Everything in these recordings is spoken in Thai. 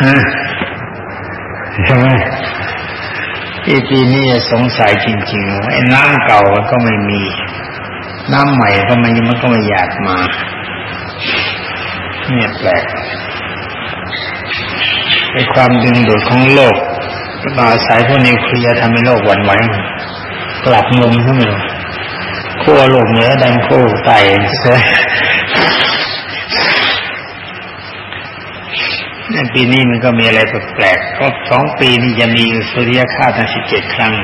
ฮะใช่ไหมที่ปีนี้สงสัยจริงๆไอ้น้ำเก่าก็ไม่มี น้ำใหม่ก็มันมันก็ไม่อยากมา เนี่ยแปลกไอ้ความดึงดูดของโลกมาอาศัยพวกนิวเคลียร์ทำให้โลกหวั่นไหวกลับมุมขึ้นมาขั้วโลกเหนือดังคู่ไต่เสีย ปีนี้มันก็มีอะไรแปลกๆครบสองปีนี่จะมีสุริยคราทั้งสิบเจ็ดครั้ง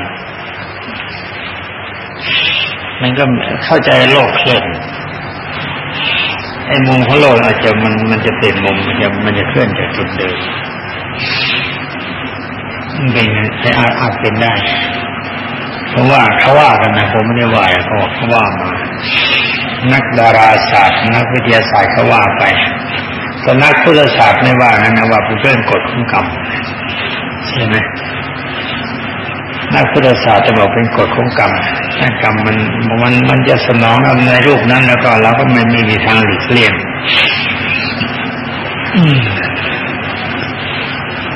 มันก็เข้าใจโลกเคลื่อนไอ้มุมของโลกอาจจะมันมันจะเปลี่ยนมุมมันจะมันจะเคลื่อนจากจุดเดิมมันเป็นแต่อาอาจเป็นได้ เพราะว่าเขาว่ากันนะผมไม่ได้ว่าเขาเขาว่ามา นักดาราศาสตร์นักวิทยาศาสตร์เขาว่าไป แต่นักพุทธศาสตร์ไม่ว่านะนะว่าเป็นเรื่องกฎของกรรมใช่ไหมนักพุทธศาสตร์จะบอกเป็นกฎของกรรมถ้ากรรมมันมันมันจะสนองในรูปนั้นแล้วก็เราก็ไม่ไม,มีทางหลีกเลี่ยง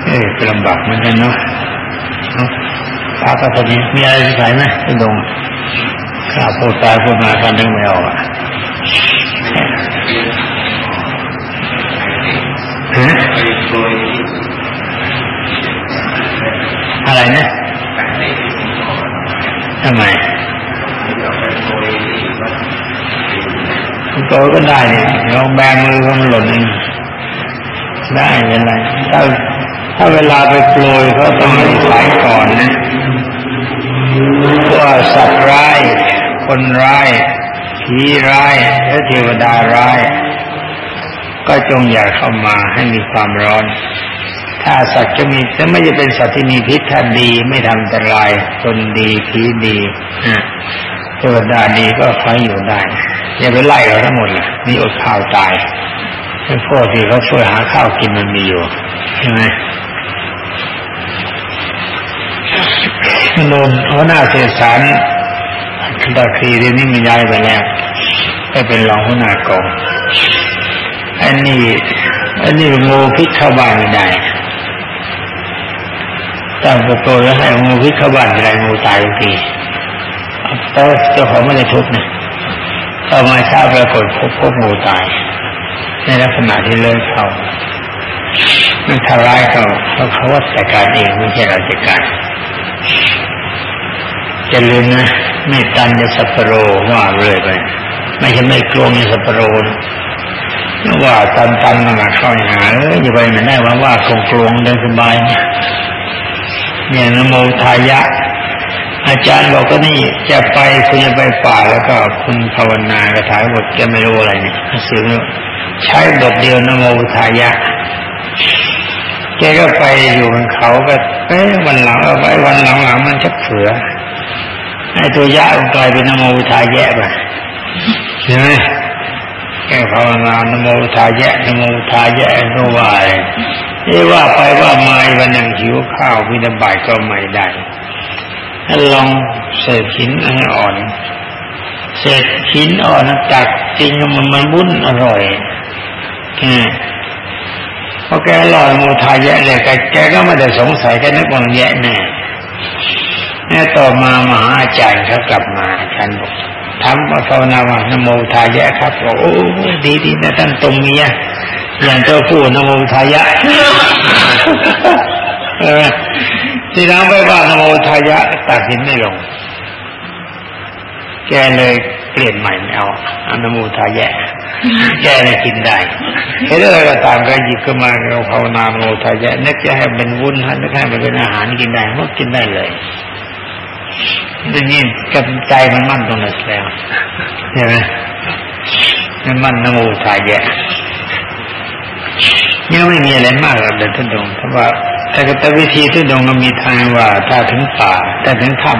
เออเป็นลำบากเหมือนกันเนาะตาก็พอดีมีอะไรใส่ไหมพี่ดงข้าพูดตายพูดมากันนึกไม่ออกอะ ฮะอะไรนะทำไมโตก็ได้เนี่ยลองแบมือก็มันหล่นได้เป็นไรถ้าถ้าเวลาไปโปรยเขาต้องให้สายก่อนนะว่าสัตว์ร้าย คนร้ายผีร้ายและเทวดาร้าย ก็จงอย่าเข้ามาให้มีความร้อน ถ้าสัตว์จะมีจะไม่จะเป็นสัตว์ที่มีพิษถ้าดีไม่ทำอันตราย คนดีผีดีเทวดาดีก็คอยอยู่ได้ อย่าไปไล่เขาทั้งหมดเลยมีอดข้าวตายไอ้พวกที่เขาช่วยหาข้าวกินมันมีอยู่ใช่ไหมนนหัวหน้าเสียสารดาคีเรนี่มันย้ายไปแล้วไปเป็นรองหัวหน้ากอง อันนี้ อันนี้งูพิษเข้าบ้านไม่ได้ตั้งโตแล้วให้งูพิษเข้าบ้านอะไรงูตายทุกทีแต่เจ้าของไม่ได้ทุบนะต่อมาทราบปรากฏพบพบงูตาย ในลักษณะที่เลิกเขามันทำร้ายเขาเพราะเขาว่าจัดการเองไม่ใช่เราจัดการจะลืมนะไม่ตันจะสัปโรว่าเลยไปไม่ใช่ไม่กลวงจะสัปโร ว่าตันตันมาเข้าหาเอย่าไปไม่ได้ว่าว่ากลงกลงเดินสบาย เนี่ยนโมทายะ อาจารย์บอกก็นี่จะไปคุณจะไปป่าแล้วก็คุณภาวนากระถายบทแกไม่รู้อะไรเนี่ยสื่อใช้บทเดียวนโมทายะแกก็ไปอยู่บนเขาก็เอ้วันหลังเอาไว้วันหลังๆมันชักเผือไอ้ตัวยะกลายเป็นนโมทายะไปใช่ไหม แกภาวนานโมทายะนโมทายะก็ว่าเอ้ว่าไปว่ามาวันหนึ่งหิวข้าววินาบายก็ไม่ได้ถ้าลองเศษหินให้อ่อนเศษหินอ่อนตักจริงมันมันบุ้นอร่อยพอแกลอยมูทายะเลยแกแกก็ไม่ได้สงสัยแกนึกว่าแย่แน่แน่ต่อมามหาอาจารย์เขากลับมาท่านบอก ทำภาวนาว่านโมทายะครับบอกโอ้ดีดีนะท่านตรงเมียอย่างเจ้าพูดนโมทายะที่น้ำไปว่านโมทายะตัดสินไม่ลง แกเลยเปลี่ยนใหม่ไม่เอาอนโมทายะ แกเลยกินได้เห็นอะไรก็ตามก็หยิบขึ้นมาเราภาวนาโมทายะนึกจะให้เป็นวุ้นนึกให้มันเป็นอาหารกินได้ก็กินได้เลย ดังนี้กับใจมันมั่นตรงนั้นแล้วใช่ไหมมันมั่นนโมทายะยังไม่มีอะไรมากหรอกเดินทุดงเพราะว่าแต่แต่วิธีทุดงมันมีทางว่าถ้าถึงป่าถ้าถึงถ้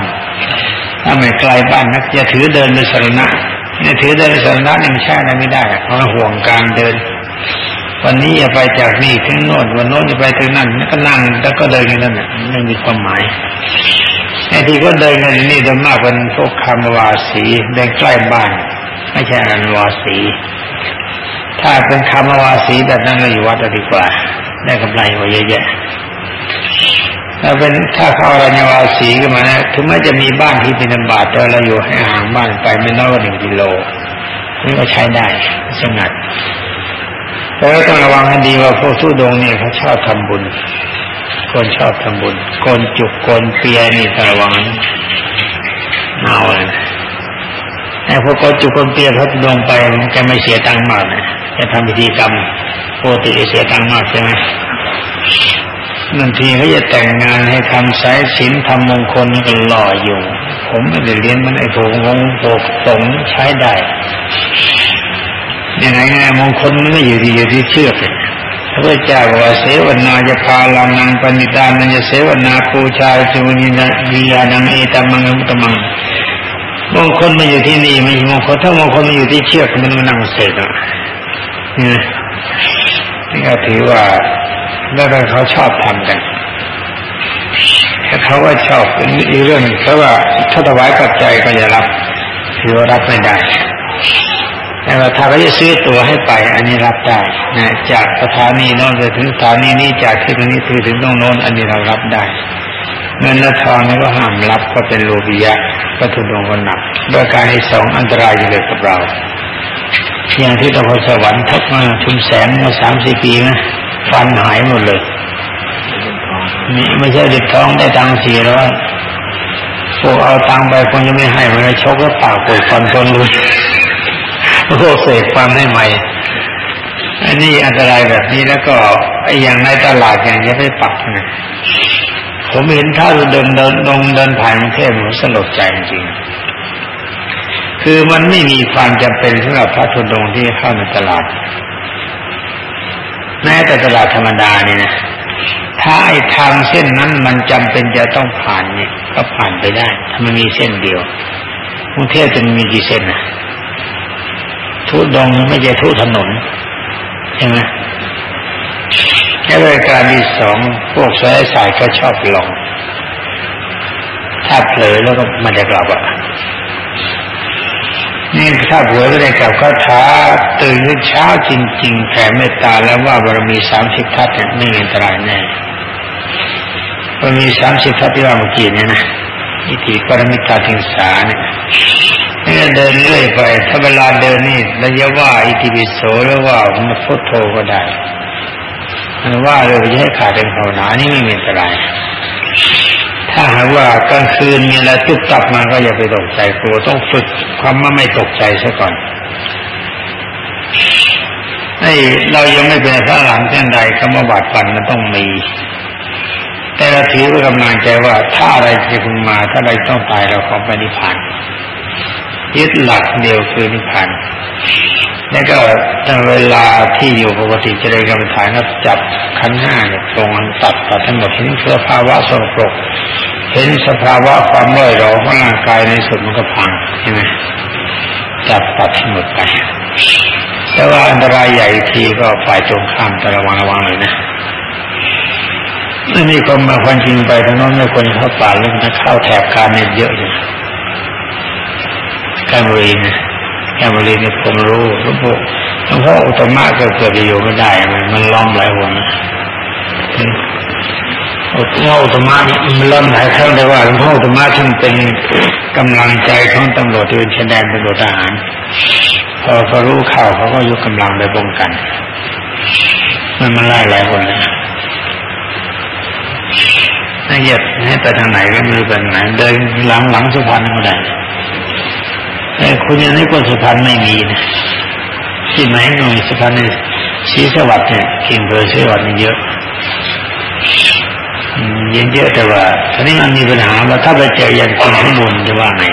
ำถ้าไม่ไกลบ้านนักจะถือเดินไปสรณะเนี่ยถือเดินสรณะนี่มันใช่อะไรไม่ได้เพราะห่วงการเดิน วันนี้จะไปจากนี่ถึงโน่นวันโน้นจะไปถึงนั่นก็นั่งแล้วก็เดินกันนั่นไม่มีความหมาย ไอ้ที่ก็เดินกันนี่โดยมากเป็นพวกคำวาสีเดินใกล้บ้าน ไม่ใช่อันวาสี ถ้าเป็นคำวาสีแบบนั้นเราอยู่วัดดีกว่า ได้กำไรกว่าเยอะแยะถ้าเป็นถ้าเข้าอรัญวาสีขึ้นมานะถึงแม้จะมีบ้านที่เป็นบาทแต่เราอยู่ให้ห่างบ้านไปไม่น้อยกว่าหนึ่งกิโลนี่ก็ใช้ได้สงัดแต่ว่าต้องระวังให้ดีว่าพวกทุดงเนี่ยเขาชอบทำบุญ คนชอบทำบุญโกนจุกโกนเปียนี่ต้องระวังเอาเลยไอ้พวกโกนจุกโกนเปียเขาลงไปจะไม่เสียตังค์มากนะจะทำพิธีกรรมปกติเสียตังค์มากใช่ไหมบางทีเขาจะแต่งงานให้ทำสายสินทำมงคลก็หล่ออยู่ ผมไม่ได้เรียนมันไอ้ผงงโปกสงใช้ได้ยังไงไงมงคลมันไม่อยู่ที่อยู่ที่เชือก พระเจ้าบอกว่าเสวนาจะพาลานังปณิตานันจะเสวนาปูชาจูนินะวิยานังเอตมังมุตมังมงคลมันอยู่ที่นี่ไม่มงคลถ้ามงคลมันอยู่ที่เชือกมันมันนั่งเสกอะนี่นี่ก็ถือว่าแล้วเขาชอบทำกันถ้าเขาว่าชอบอีกเรื่องเพราะว่าถ้าถวายปัจจัยก็จะรับถือว่ารับไม่ได้ แต่ว่าถ้าเขาจะซื้อตัวให้ไป อันนี้รับได้นะจากสถานีโน้นไปถึงสถานีนี้จากที่ตรงนี้ไปถึงตรงโน้น อันนี้เรารับได้เงินและทองนี่ก็ห้ามรับก็เป็นโลภิยะก็ทุดงคนหนักด้วยการที่สองอันตรายอยู่เลยกับเราอย่างที่ตะพสวรรค์ทักมาชุมแสงมาสามสี่ปีนะฟันหายหมดเลยนี่ไม่ใช่เด็กท้องได้ตังสี่ร้อยพวกเอาตังไปคนจะไม่ให้มันชกก็ปากปวดฟันทนเลย โอ้เสกฟันให้ใหม่อันนี้อันตรายแบบนี้แล้วก็ไอ้ย่างในตลาดอย่างจะไปปักนะผมเห็นถ้าเดินเดินลงเดินผ่านกรุงเทพผมสลดใจจริงคือมันไม่มีความจำเป็นสำหรับพระธุดงที่เข้าในตลาด แม้แต่ตลาดธรรมดาเนี่ยนะถ้าไอ้ทางเส้นนั้นมันจำเป็นจะต้องผ่านเนี่ยก็ผ่านไปได้ ถ้ามันมีเส้นเดียวกรุงเทพจะมีกี่เส้นนะ ทุดงไม่ใช่ทุถนนใช่ไหมแค่รายการที่สองพวกสายสายก็ชอบลอง ถ้าเผลอแล้วก็มันจะกลับอะนี่ถ้าเผลอก็ได้กลับก็ท้าตื่นเช้าจริง ๆแผ่เมตตาแล้วว่าบารมีสามสิบทัศน์ไม่อันตรายแน่บารมีสามสิบทัศน์ที่ว่าเมื่อกี้เนี่ยนะอิทธิปรมิตาทิงสาเนี่ย นี่เดินเรื่อยไป ถ้าเวลาเดินนี่ระยะว่าอิติปิโสหรือว่ามันพุทโธก็ได้มันว่าเลยจะให้ขาดเป็นภาวนานี่ไม่มีอันตราย ถ้าหากว่ากลางคืนมีอะไรจุบตับมาก็อย่าไปตกใจกลัวต้องฝึกความว่าไม่ตกใจซะก่อนไอ้เรายังไม่เป็นพระหลังเช่นใดคำว่าบาดฟันมันต้องมี แต่เราถือว่ากำลังใจว่าถ้าอะไรจะพึงมาถ้าอะไรต้องตายเราขอไปนิพพาน ยึดหลักเดียวคือนิพพานแล้วก็ตั้งเวลาที่อยู่ปกติจะได้กรรมฐานก็จับขันห้าเนี่ยตรงตัดตัดทั้งหมดเห็นสภาวะสกปรกเห็นสภาวะความร่อยหรอของร่างกายในสุดมันก็พังใช่ไหมจับตัดทั้งหมดไปแต่ว่าอันตรายใหญ่ทีก็ฝ่ายตรงข้ามแต่ระวังระวังเลยนะไม่มีคนมาควันจริงไปทั้งนั้นไม่ควรเข้าป่าเรื่องนะเข้าแถบการเนี่ยเยอะอยู่ การบรินะแค่บริเนี่ผมรู้หลวงพ่อหลวงพ่ออุตมะก็เกิดประโยชน์ไม่ได้มันมันล้อมหลายหันะอุตมะอุตมะมันล้อมหลายครั้งแต่ว่าหลวงพ่ออุตมะท่านเป็นกำลังใจของตำรวจที่เป็นชายแดนตำรวจทหารพอเขารู้ข่าวเขาก็ยกกำลังไปป้องกัน มันมันไล่หลายคนเลยน่าเหยียดให้ไปทางไหนก็ไม่รู้ไปไหนเดินหลังหลังสุพรรณก็ได้ แต่คุณยังให้คนสุพรรณไม่มีนะที่ไหนหน่อยสุพรรณเนี่ยชีสวัสดิ์เนี่ยกิ่งเบอร์ชีสวัสดิ์เยอะยอะเยอะแต่ว่าทีนี้มันมีปัญหาว่าถ้าไปเจอยันคนข้างบนจะว่าไง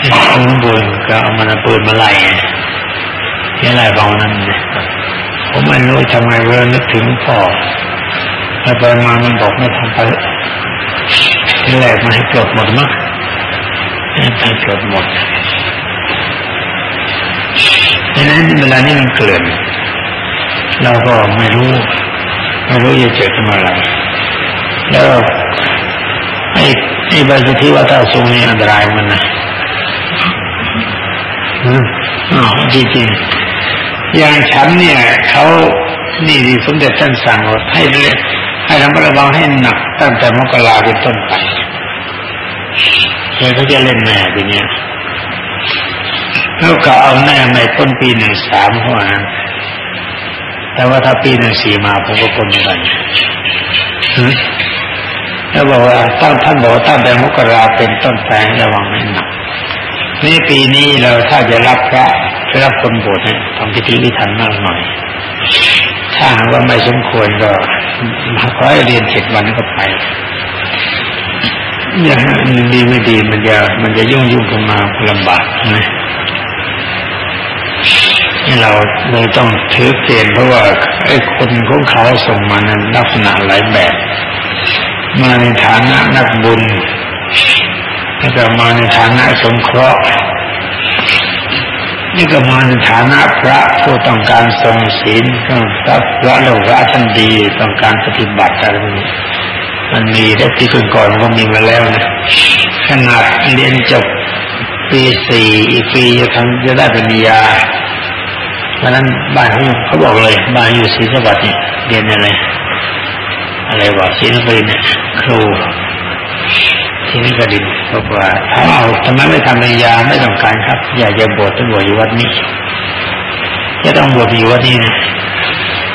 คนข้างบนก็เอามันปืนมาไล่ยังไงบานั้นเผมไม่รู้ทำไมเวลานึกถึงพ่อไปมามันบอกไม่ทำไปที่แรกมันให้เกิดหมดมั้ง ให้เกิดหมดดังนั้นเวลานี้มันเกลื่อนเราก็ไม่รู้ไม่รู้จะเจอทำอะไรแล้วไอ้ไอ้ใบสุทธิวัตาทรงนี่อันตรายมันนะอ๋อจริงๆอย่างฉันเนี่ยเขานี่ดีสมเด็จท่านสั่งว่าให้เล่ให้ระมัดระวังให้หนักตั้งแต่มกราเป็นต้นไป เลยเขาจะเล่นแน่ทีเนี้ยแล้วก็เอาแน่ในต้นปีหนึ่งสามวันแต่ว่าถ้าปีหนึ่งสี่มาผมก็คนกันแล้วบอกว่าตั้งท่านบอกตั้งแต่มกราเป็นต้นไประวังให้หนักนี่ปีนี้เราถ้าจะรับพระรับคนบวชเนี่ยทำพิธีวิธันมากหน่อยถ้าหากว่าไม่สมควรก็ขอให้เรียนเจ็ดวันก็ไป อย่างดีไม่ดีมันจะมันจะยุ่งยุ่งกันมาลำบากนะเราเลยต้องถือเกณฑ์เพราะว่าไอ้คนของเขาส่งมานั้นลักษณะหลายแบบ มาในฐานะนักบุญแล้วก็มาในฐานะสงเคราะห์นี่ก็มาในฐานะพระผู้ต้องการทรงศีลก็พระพระโลกะท่านดีต้องการปฏิบัติอะไรนี้ มันมีได้ปีก่อนก็มีมาแล้วนะขนาดเรียนจบปีสี่อีกปีจะทำจะได้ปริญญาเพราะนั้นบ้านเขาบอกเลยบ้านอยู่ศรีสวัสดิ์เนี่ยเรียนอะไรอะไรวะศรีนครินครูที่นี่ก็ดินบอกว่าถ้าเอาทำไมไม่ทำปริญญาไม่ต้องการครับ อยากจะบวชต้องบวชอยู่วัดนี้จะต้องบวชอยู่วัดนี้นะ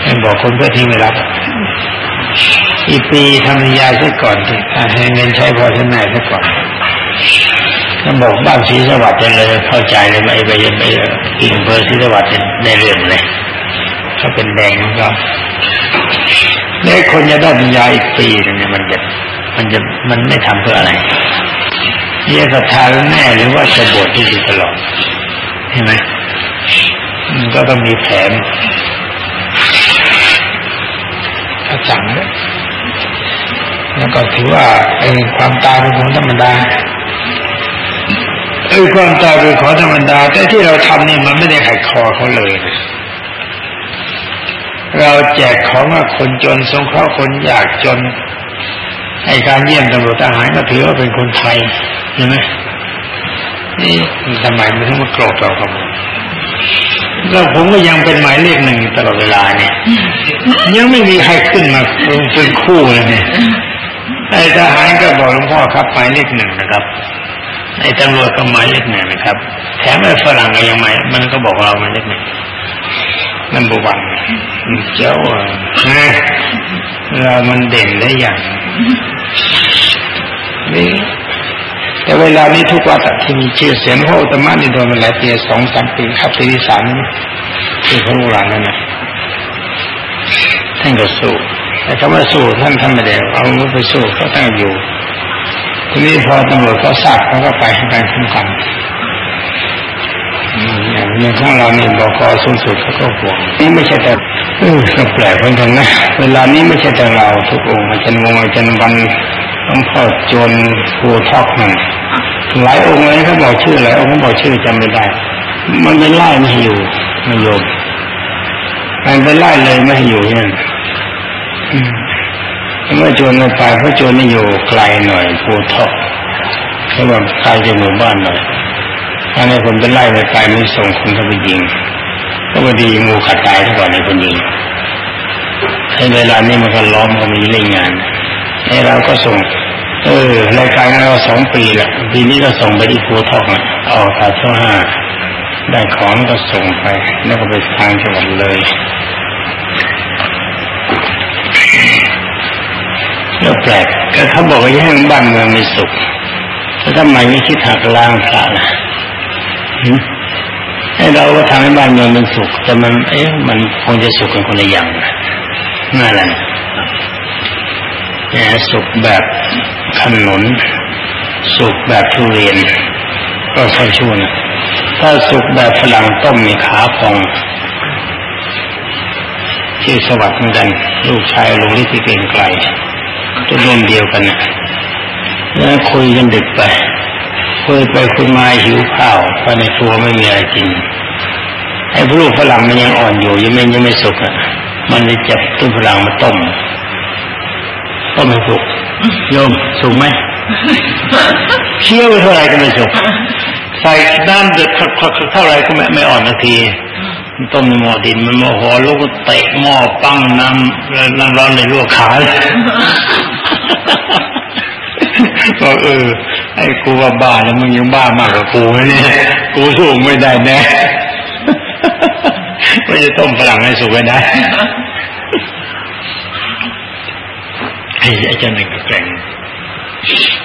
ให้บอกคนเพื่อที่ไม่รับ อีปีทำปริญญาซะก่อนให้เงินใช้พอใช้แม่ซะก่อนท่านบอกบ้านศรีสวัสดิ์เลยเข้าใจเลยไม่ไปยังไม่กินเบอร์ศรีสวัสดิ์ในเรื่องเลยเขาเป็นแดงของเขาในคนจะได้ปัญญาอีกปีนึงเนี่ยมันจะมันจะมันไม่ทำเพื่ออะไรนี่ศรัทธาแน่หรือว่าจะบวชที่ดีตลอดเห็นไหมมันก็ต้องมีแผนถ้าจังเลย แล้วก็ถือว่าไอ้ความตายเป็นของธรรมดาไอ้ความตายเป็นของธรรมดา แต่ที่เราทำนี่มันไม่ได้ขัดคอเขาเลยเราแจกของว่าคนจนสงเคราะห์คนยากจนไอการเยี่ยมตำรวจทหารก็ถือว่าเป็นคนไทยใช่ไหมนี่ทำไมมันถึงมาโกรธเราครับแล้วผมก็ยังเป็นหมายเลขหนึ่งตลอดเวลาเนี่ย ยังไม่มีใครขึ้นมาเป็นคู่เลยเนี่ย ไอ้ทหารก็บอกหลวงพ่อครับหมายเลขหนึ่งนะครับไอ้ตำรวจก็หมายเลขหนึ่งนะครับ แถมไอ้ฝรั่งก็ยังหมายมันก็บอกเราหมายเลขหนึ่งนั่นบุวันเจ้านะเรามันเด่นได้อย่างนี่แต่เวลานี้ทุกวัดที่มีชื่อเสียงพระอุตมะนี่โดนมาหลายปีสองสามปีครับปีที่สามนี่คือพระลูกหลานนั่นนะท่านก็สู้ แต่คำว่าสู้ท่านท่านไม่ได้เอาลูกไปสู้เขาตั้งอยู่ ทีนี้พอตำรวจเขาทราบเขาก็ไปให้การคุ้มกันอย่างเรื่องของเราเนี่ยบอกคอสูงสุดเขาก็ห่วงนี่ไม่ใช่แต่เออแปลกเหมือนกันนะเวลานี้ไม่ใช่แต่เราทุกองค์อาจารย์วงอาจารย์วันต้องพ่อจนครูทอกนั่นหลายองค์เลยเขาบอกชื่อหลายองค์เขาบอกชื่อจำไม่ได้ มันไปไล่ไม่อยู่ไม่โยมมันไปไล่เลยไม่อยู่เนี่ย เมื่อโจรไปเพราะโจรนี่อยู่ไกลหน่อยภูทอกเขาบอกไกลจากหมู่บ้านหน่อยถ้าในคนไปไล่ไปไกลไม่ส่งคนเข้าไปยิงก็พอดีงูขัดตายซะก่อนในคนยิงให้เวลานี้มันก็ล้อมก็มีเล่นงานให้เราก็ส่ง เออรายการเราสองปีแหละปีนี้ก็ส่งไปที่ภูทอกเอาตาช่วห้าได้ของก็ส่งไป แล้วก็ไปทางจังหวัดเลย ก็แปลกก็เขาบอกว่าแย่งบ้านเมืองมีสุขแล้วทำไมไม่คิดหักล้างพระล่ะให้เราก็ทำให้บ้านเมืองมันสุข แต่มัน เอ๊ะมันคงจะสุขกันคนละอย่างน่าแหละแหมสุขแบบขนุน สุขแบบทุเรียน ก็ใช่ช่วนะถ้าสุขแบบฝรั่งต้มมีขาพองที่สวัสดิ์เหมือนกัน ลูกชายลงที่เก่งไกล จะร่วมเดียวกันนะแล้วคุยกันดึกไปคุยไปคุยมาหิวข้าวภายในครัวไม่มีอะไรกินไอ้พลูกฝรั่งมันยังอ่อนอยู่ยังไม่ยังไม่สุกอะ มันเลยจับต้นฝรั่งมาต้มต้มให้สุกโยมสุกไหมเคี่ยวเท่าไรก็ไม่สุกใส่น้ำเดือดเท่าไรก็ไม่ไม่อ่อนนาที ต้มหม้อดินมันโมโหลูกเตะหม้อปั้งน้ำน้ำร้อนในลวกขาบอกเออ ไอ้กูว่าบ้าแล้วมึงยังบ้ามากกว่ากูเนี่ยกูสู้ไม่ได้แน่ไม่จะต้มฝรั่งให้สุกไม่ได้ไอ้เจ้าหนึ่งก็แกร่ง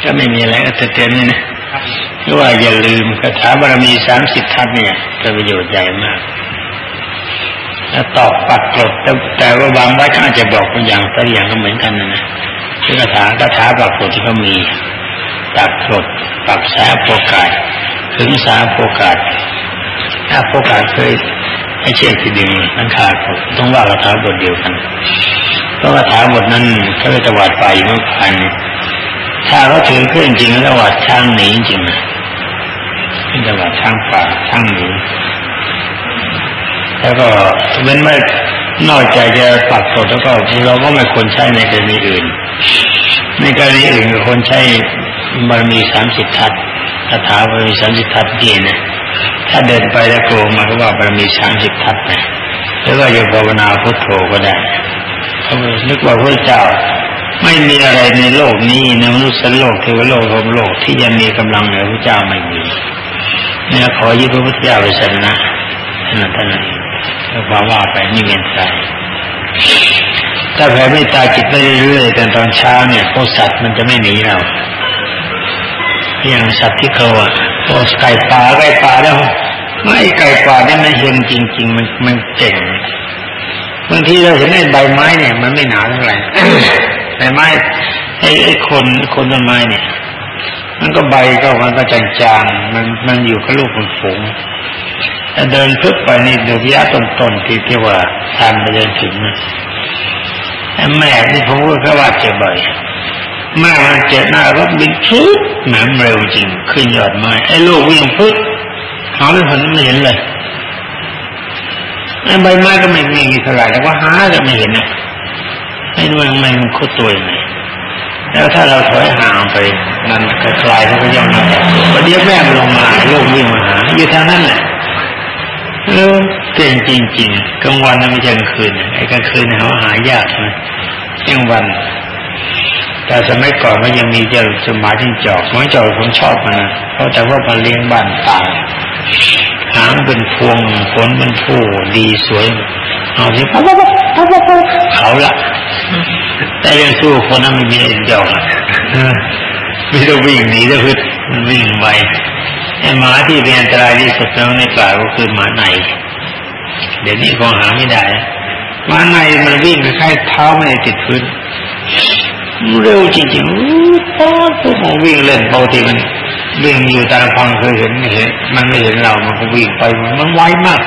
ก็ไม่มีอะไรก็เตือนนี่นะที่ว่าอย่าลืมคาถาบารมีสามสิบทัศเนี่ยจะประโยชน์ใหญ่มาก แล้วตอบปัดกดแต่ว่าบางวัดก็อาจจะบอกเป็นอย่างแต่อย่างก็เหมือนกันนะนะที่คาถาคาถาปักกดที่เขามีตัดกดปักสาโปกาสถึงสาโปกาสถ้าโปกาสเคยให้เชื่อที่ดินนันขาดต้องว่าคาถาบทเดียวกันเพราะคาถาบทนั้นเขาจะวัดไปเมื่อพันถ้าเขาถือขึ้นจริงแล้ววัดช่างหนีจริงนะจะวัดช่างป่าช่างหนี แล้วก็เว้นไม่นอกจากจะปักสดแล้วก็เราก็ไม่ควรใช้ในกรณีอื่น ในกรณีอื่นคนใช้บารมีสามสิบทัศคาถาบารมีสามสิบทัศเกียนะถ้าเดินไปแล้วโกมาก็ว่าบารมีสามสิบทัศนะหรือว่าจะภาวนาพุทโธก็ได้เขานึกว่าพระเจ้าไม่มีอะไรในโลกนี้ในมนุษย์โลกเทวโลกพรมโลกที่จะมีกำลังเหนือพระเจ้าไม่มีเนี่ยขอยึดพระพุทธเจ้าไปชนะนั่นเท่านั้น วว่าว่าไปนี่เงินใจถ้าแผ่ไม่ตาจิตไปเรื่อยๆแต่ตอนเช้าเนี่ยพวกสัตว์มันจะไม่หนีเราอย่างสัตว์ที่เขาอะพวกไก่ป่าไก่ป่าแล้วไม่ไก่ป่าเนี่ยมันเห็นจริง ๆ มันมันเก่งบางทีเราเห็นใบไม้เนี่ย มันไม่หนาเท่าไหร่ใบไม้ไอ้ไอ้คนคนต้นไม้เนี่ย มันก็ใบก็มันก็จางๆมันมันอยู่กับลูกมันฝูง เดินพึบไปนี่ดูที่อาต้นๆที่ที่ว่าทานไปเดินถึงนะแม่ที่ผมพูดก็ว่าเจอบ่อยแม่มันเจ็บหน้ารถบินพึบแหมเร็วจริง ขึ้นยอดไม้ไอ้ลูกวิ่งพึบหาไม่เห็นไม่เห็นเลยไอ้ใบไม้ก็ไม่มีเท่าไหร่แต่ว่าหาก็ไม่เห็นนะไม่รู้มันมันโคตรตัวยังไงแล้วถ้าเราถอยห่างไปมันกลๆเขาก็ย่อมมาประเดี๋ยวแม่ลงมาลูกวิ่งมาหาอยู่ทางนั้นแหละ เออเก่งจริงๆกลางวันไม่ใช่กลางคืนไอ้กลางคืนเขาหายากนะกลางวัน แต่สมัยก่อนมันยังมีเจ้าสมาจิ้งจอกมันจอกผมชอบมันนะเพราะแต่ว่ามันเลี้ยงบ้านตายหางเป็นพวงขนเป็นผู้ดีสวยเอาสิเขาละแต่ยังสู้คนนั้นไม่มีเดียวไม่ต้องวิ่งหนีแล้วคือมันวิ่งไป หมาที่เป็นอันตรายที่สุดในป่าก็คือหมาใน เดี๋ยวนี้คงหาไม่ได้หมาในมันวิ่งคล้ายเท้าไม่ติดพื้นเร็วจริงๆป้าพวกมันวิ่งเล่นปกติมันวิ่งอยู่ตามฟังเคยเห็นไม่เห็นมันไม่เห็นเรา มันก็วิ่งไปมันไวมาก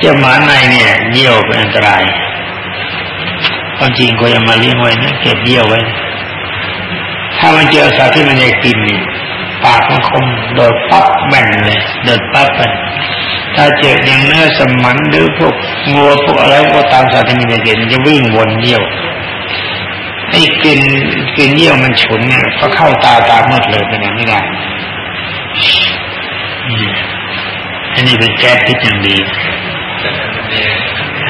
เจ้าหมาในเนี่ยเยี่ยวเป็นอันตรายความจริงก็ยังมาเลี้ยงไว้นะเก็บเยี่ยวไว้ ถ้ามันเจอสัตว์ที่มันอยากกินนี่ ปากมันคมโดดปั๊บแบ่งเลยโดดปั๊บไปถ้าเจออย่างเนื้อสมันหรือพวกงัวพวกอะไรก็ตามสัตว์ที่มีในเด่นจะวิ่งวนเยี่ยวไอ้กินกินเยี่ยวมันฉุนเนี่ยก็เข้าตาตาหมดเลยเป็นอย่างไม่ได้อันนี้เป็นแก๊สที่ยังดี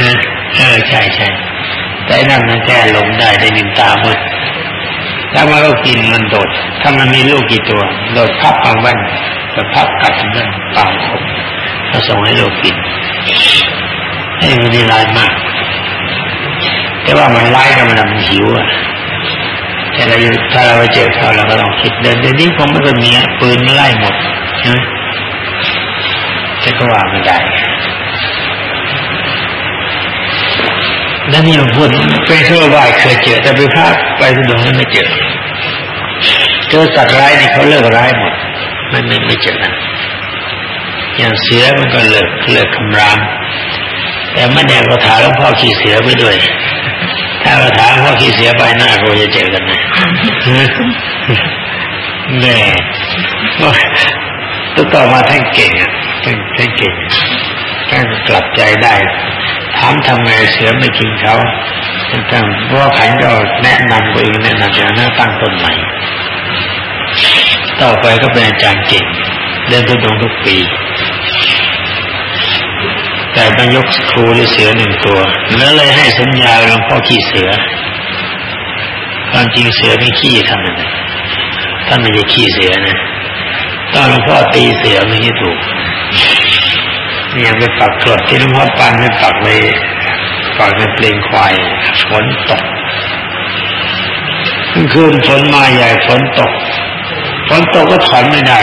ฮะเออใช่ใช่แต่นั่นมันแก้ลงได้ได้ดินตาหมด แล้วมันก็กินมันโดด ถ้ามันมีลูกกี่ตัว โดดพับปังแว่นจะพับกัดมันปางคมก็ส่งให้ลูกกินให้มันนี่ร้ายมาก แต่ว่ามันร้ายก็มันมันหิวอะแต่เราถ้าเราไปเจอเขาเราก็ต้องคิดเดินเดี๋ยวนี้คงไม่เคยมีปืนไล่หมดใช่ไหมแต่ก็ว่าไม่ได้ แล้วนี่พูดเป็นเชื่อว่าเคยเจอแต่ไปพาไปสะดวกนั้นไม่เจอเจอสัตว์ร้ายนี่เขาเลิกร้ายหมดไม่ไม่ไม่เจอกันอย่างเสือมันก็เลิกเลิกคำราม แต่ไม่แน่ก็ถาหลวงพ่อขี่เสือไปด้วย ถ้าเราถามพ่อขี่เสือไปหน้าเราจะเจอกันนะแน่ตัวต่อมาท่านเก่งอะท่านท่านเก่งท่านกลับใจได้ ถามทำไงเสือไม่กินเขาตั้งเพราะขันก็แนะนำตัวเองแนะนำอย่างนั้นตั้งต้นใหม่ ต่อไปก็เป็นอาจารย์เก่งเดินทุดงทุกปี แต่มายกครูหรือเสือหนึ่งตัว แล้วเลยให้สัญญาหลวงพ่อขี้เสือความจริงเสือไม่ขี้ทำอะไรท่านไม่ใช่ขี้เสือนะตอนหลวงพ่อตีเสือไม่ถูก เนี่ยไปปักกรดที่หลวงพ่อปันไปปักเลยปักในเพลงควายฝนตกคืนฝนมาใหญ่ฝนตกฝนตกก็ถอนไม่ได้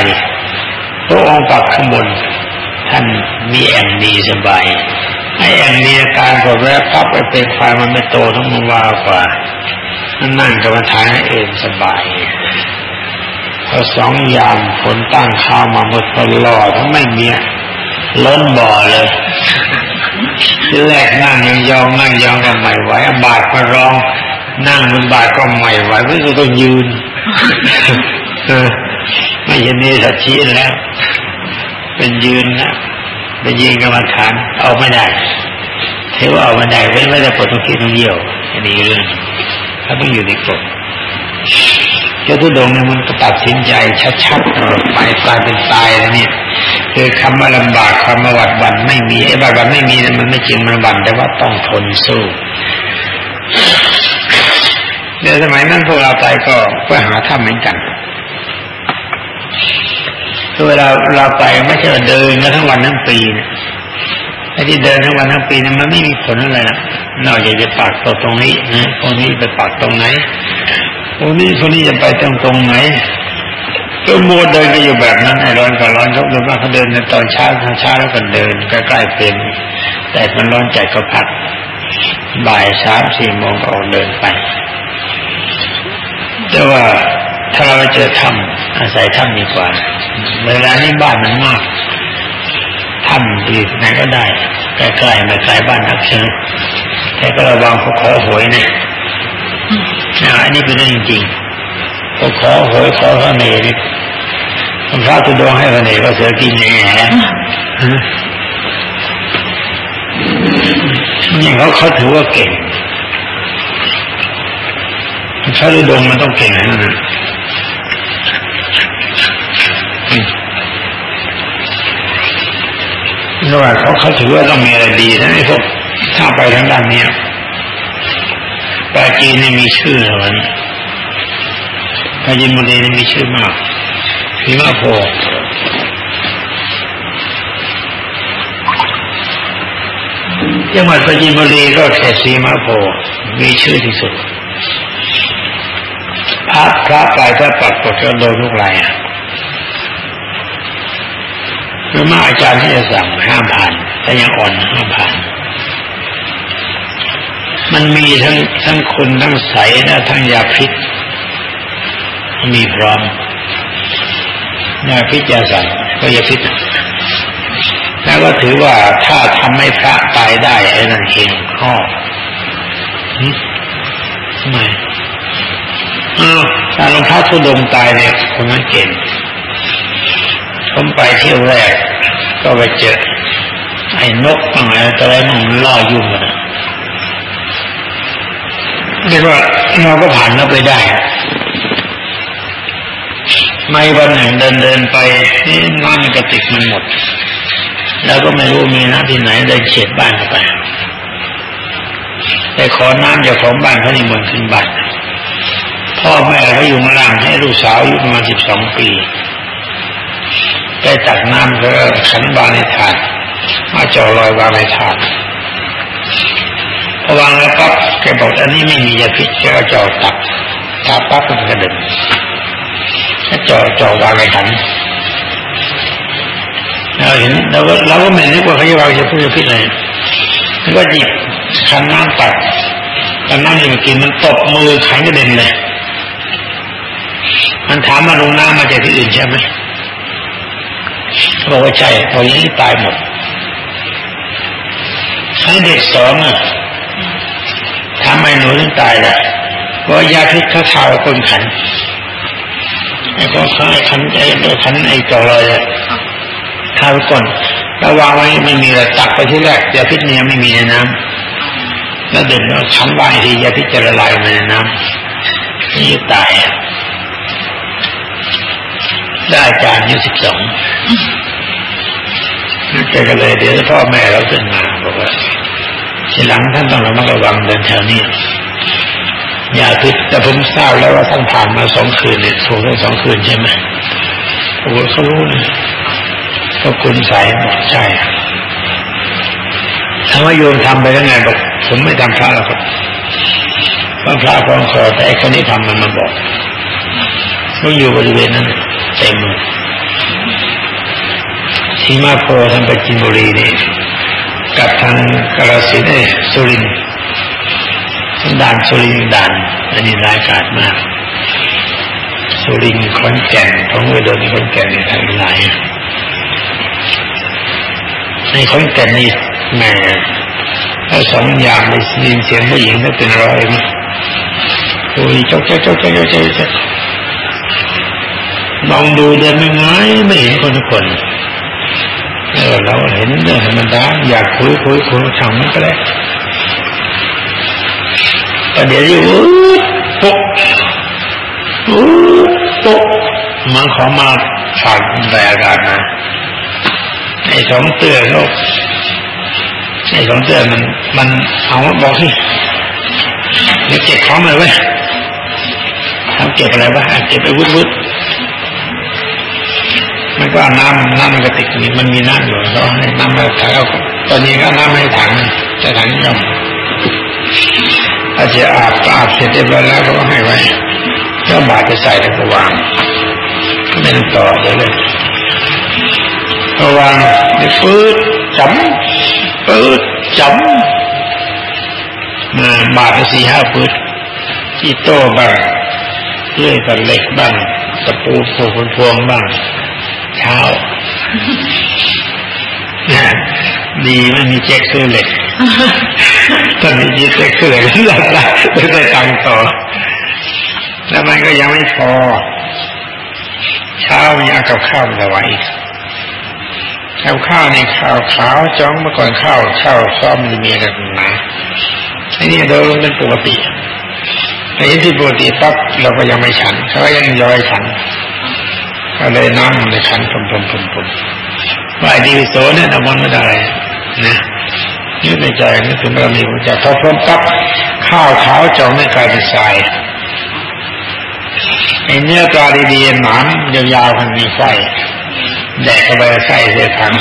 พระองค์ปักข้างบน ท่านมีแอ่งดีสบายไอ้แอ่งดีอาการก็แวบปั๊บไปเป็นควายมันไม่โตทั้งมือวากว่านั่งกรรมฐานเองสบายพอสองยามฝนตั้งข้าวมาหมดตลอดทั้งไม่เมีย ล้นบ่อเลยแรกนั่งยังยองนั่งยองก็ไม่ไหวบาดก็ร้อง นั่งมันบาดก็ไม่ไหวไม่ก็ต้องยืนไม่ใช่มีสัจชีแล้ว เป็นยืนนะเป็นยืนกรรมฐานเอาไม่ได้เทว่าเอาไม่ได้เว้นไม่ได้ปวดทุกทีต้องเยี่ยวอันนี้เรื่องถ้าต้องอยู่ในกฎ จ้าทุดงเนี่ยมันตัดสินใจชัดๆไปกลายเป็นตายแล้วเนี่ยคือคำว่าลำบากคำว่าวัดบันไม่มีไอ้วัดบันไม่มีมันไม่จริงมันบันแต่ว่าต้องทนสู้ในสมัยนั้นพวกเราไปก็เพื่อหาถ้ำเหมือนกันเวลาเราไปไม่ใช่เดินกันทั้งวันทั้งปีนะไอ้ที่เดินทั้งวันทั้งปีนั้นมันไม่มีผลอะไรนะนอกจากจะปากตัวตรงนี้นะตรงนี้ไปปากตรงไหน ตรงนี้คนนี้จะไปตรงตรงไหนก็มัวเดินกันอยู่แบบนั้นไอ้ร้อนก็ร้อนเขาเดินมาเขาเดินในตอนเช้าเช้าแล้วก็เดินใกล้ๆเป็นแต่มันร้อนใจก็พักบ่ายสามสี่โมงก็ออกเดินไป แต่ว่าถ้าเราเจอถ้ำอาศัยถ้ำดีกว่า เวลานี้บ้านมันมากถ้ำดีไหนก็ได้ใกล้ๆไม่ไกลบ้านนักใช่ไหมแต่ก็ระวังเขาขอหวยนะ อันนี้เป็นเรื่องจริงเขาขอหวยขอพระเนรพระตุดงให้พระเนรก็เสือกินแน่นี่เขาเขาถือว่าเก่งพระตุดงมันต้องเก่งนะเพราะว่าเขาเขาถือว่าต้องมีอะไรดีนะไอ้พวกถ้าไปทางด้านนี้ปา จีนนี่มีชื่อเหรอนี่ปาจีนบุรีนี่มีชื่อมากพีมาโพจังหวัดปาจีนบุรีก็แค่สีมาโพมีชื่อที่สุดพระพระไปถ้าปักกดก็โดนทุกรายอะหรือมาอาจารย์ที่จะสั่งห้ามผ่านแต่ยังอ่อนห้ามผ่าน มันมีทั้งทั้งคุณทั้งใสและทั้งยาพิษ มีพร้อมยาพิษยาสั่งก็ยาพิษแล้วก็ถือว่าถ้าทำให้พระตายได้ไอ้นั่นเองข้อทำไมอ้าวถ้าหลวงพ่อทุดงตายเนี่ยคนนั้นเก่งผมไปเที่ยวแรก ก็ไปเจอไอ้นกอะไรอะไรมันล่อยุ่งกัน เรียกว่าเราก็ผ่านแล้วไปได้ไม่วันหนึ่งเดินเดินไปนี่น้ำกระติกมันหมด แล้วก็ไม่รู้มีน้ำที่ไหนเลยเฉียดบ้านไปไปขอน้ำจากของบ้านเขาในมืองขึ้นบ้านพ่อแม่เขาอยู่มาล่างให้ลูกสาวอายุประมาณสิบสองปีได้ตักน้ำเพื่อขันวางในถาดมาจ่อลอยวางในถาด วางแล้วปั๊บแกบอกอันนี้ไม่มียาพิษแกก็จ่อตักตาปั๊บมันกระเด็นถ้าจ่อจ่อวางในขันเราเห็นเราก็เราก็ไม่นึกว่าเขาจะวางยาพิษยาพิษอะไรก็หยิบขันน้ำตักขันน้ำยังกินมันตบมือขันกระเด็นเลยมันถามมาลงน้ำมาจากที่อื่นใช่ไหมบอกว่าใช่พออย่างนี้ตายหมดให้เด็กสองอะ ไมหนูถึงตายล่ะเพราะยาพิษเขาทาคนขันไอ้ก็เขาไอ้ขันไอ้ตัวขันไอ้จอลอยอะทาไปก่อนแล้วางไว้ไม่มีอะไรตักไปที่แรกยาพิษเนี่ยไม่มีในน้ำแล้วเดินแล้วขันวางทียาพิษจะละลายในน้ำนี่ตายได้อาจารย์อายุสิบสองแกก็เลยเดี๋ยวพ่อแม่เราขึ้นมาบอกว่า ทีหลังท่านต้องระมัดระวังเดินแถวนี้อย่าพิษแต่ผมทราบแล้วว่าท่านผ่านมาสองคืนเนี่ยถูกได้สองคืนใช่ไหมโอ้เขารู้เลยก็คุณใส่บอกใช่ถามว่าโยมทำไปยังไงบอกผมไม่ทำพระหรอกครับพระพระของคอแต่ไอ้คนนี้ทำมันมาบอกมันอยู่บริเวณนั้นเต็มเลยที่มาโพทางไปจินบุรีนี่ กับทางกาลสินเอสุรินด่านสุรินด่านอันนี้ร้ายกาจมาก สุรินขอนแก่นของเวดนขอนแก่นในทางหลายในขอนแก่นนี่แหม่ถ้าสองอย่างในยินเสียงผู้หญิงก็เป็นร้อยมั้ยโอ้ยเจ้าเจ้าเจ้าเจ้าเจ้าเจ้ามองดูเดินไม่ง่ายไม่เห็นคนทุกคน เราเห็นเรื่องธรรมดาอยากคุยคุยคุยทำมันก็ได้ประเดี๋ยวอยู่ปุ๊บปุ๊บปุ๊บมันขอมาฝากแบกกันนะไอ้สองเตือนโลกไอ้สองเตือนมันมันเอาบอกสิเดี๋ยวเก็บของเลยเว้ยทำเก็บอะไรวะเก็บไปวุ้ดวุ้ด มันก็น้ำน้ำมันกระติกนี่มันมีน้ำอยู่ก็ให้น้ำมาถังเอาตอนนี้ก็น้ำให้ถังจะถังย่อมถ้าจจะอาบอาบเสร็จเรียบร้อยแล้วก็ให้ไว้ก็บาดจะใส่แล้วก็วางไม่ต้องต่อเดี๋ยวเลยก็วางในปืดจับปืดจับมาบาดไปสี่ห้าปืดที่โต้บ้างเลื่อยกับเหล็กบ้างตะปูผูกพวงบ้าง เช้าดีไม่มีเจ๊กซื้อเหล็กตอนนี้เจ๊กซื้อเหล็กหลับหลับไม่ได้ตังต่อ แล้วมันก็ยังไม่พอ เช้ามีอากับข้าวมาไว้ข้าวข้าวในข้าวขาวจ้องเมื่อก่อนข้าวข้าวซ้อมมีอะไรหนาไอ้นี่โดยเป็นปกติไอ้ที่ปกติปั๊บเราก็ยังไม่ฉันเขาก็ยังย้อยฉัน ก็เลยน้ำมันในขันพมพมพมพมว่าดีวิโสเนี่ยนมันไม่ได้นะนึกในใจนึกถึงบารมีพระเจ้าพอพร้อมปั๊บข้าวขาวจองไม่กลายเป็นทรายไอเนื้อปลาดีๆหนามยาวๆมันมีไส้แดกเข้าไปไส้เสียทัง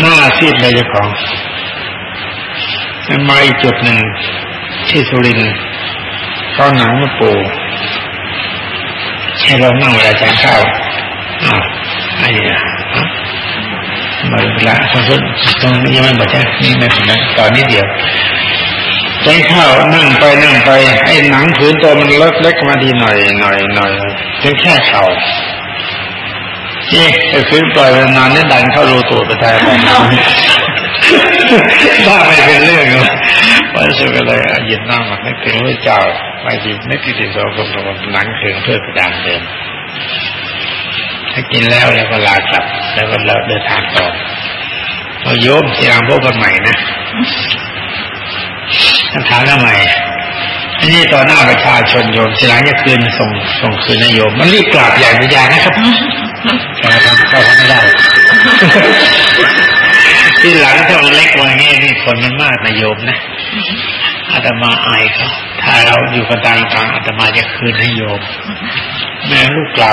หน้าซีดเลยเจ้าของมาอีกจุดหนึ่งที่สุรินทร์เขาหนังมาปู ให้เรานั่งเวลาทานข้าวอ้าวไอ้เนี่ยมาละคนคนตรงนี้ยังไม่หมดใช่นี่ไม่ถึงนะตอนนี้เดียวใช้ข้าวนั่งไปนั่งไปไอ้หนังผืนตัวมันเล็กเล็กมาดีหน่อยหน่อยหน่อยเพียงแค่เข่าเอ๊ะไอ้ฟื้นปล่อยนานนี่ดันเข้ารูตัวไปแทนถ้าไม่เป็นเรื่องเลย พระสุก็เลยหยิบน้ำมานึกถึงพระเจ้าไม่หยิบนึกถึงสองคนตรงหนังถึงเพื่อกระดานเดิมถ้ากินแล้วแล้วก็ลากลับ แล้วก็เดินทางต่อเราโยมที่รังพบกันใหม่นะท่านถามทำไมอันนี้ต่อหน้าประชาชนโยมทีหลังจะคืนส่งส่งคืนนายโยม มันรีบกราบใหญ่ไปใหญ่นะครับแต่ทำก็ทำไม่ได้ที่หลังถ้ามันเล็กกว่านี้นี่คนมันมากนายโยมนะ อาตมาอายครับ ถ้าเราอยู่กันต่างๆอาตมาจะคืนให้โยมแม่ลูกกลับ